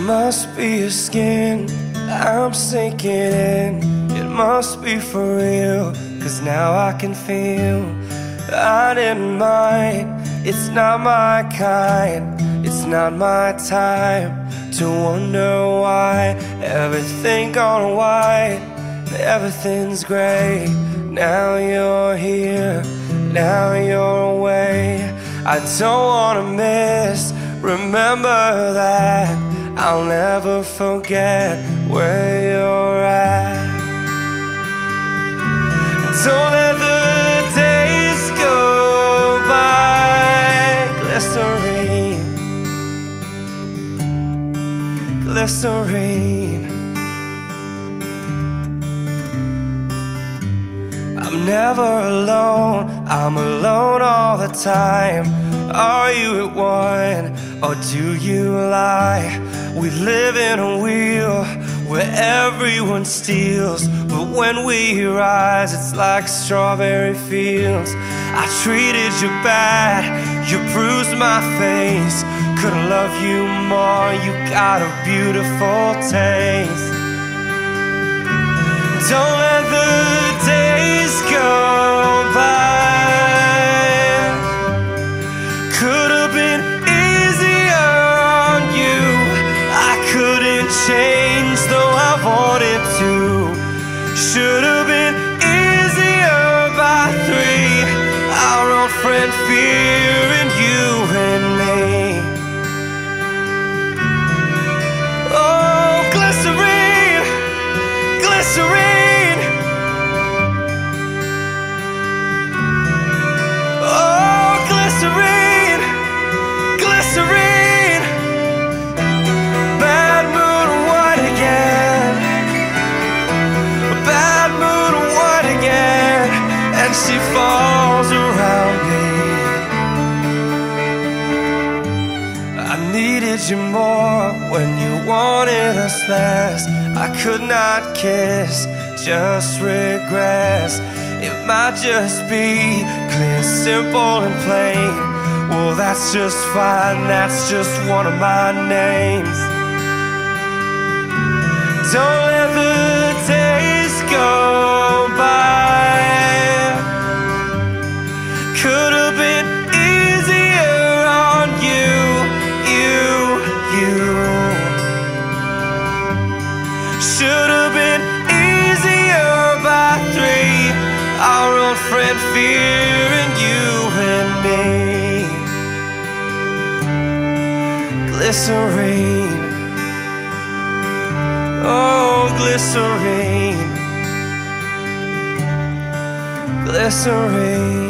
must be your skin. I'm sinking in. It must be for real. Cause now I can feel I didn't mind. It's not my kind. It's not my time to wonder why everything gone white, everything's gray. Now you're here, now you're away. I don't wanna miss. Remember that I'll never forget where you're at. Don't let the days go by glycerine, glycerine. I'm never alone, I'm alone all the time. Are you at one or do you lie? We live in a wheel where everyone steals, but when we rise, it's like strawberry fields. I treated you bad, you bruised my face. Couldn't love you more, you got a beautiful taste. Don't Should have been easier by three. Our old friend Fear and you needed you more when you wanted us less. I could not kiss, just regress. It might just be clear, simple, and plain. Well, that's just fine, that's just one of my names. Fear and you and me. Glycerine. Oh, glycerine. Glycerine.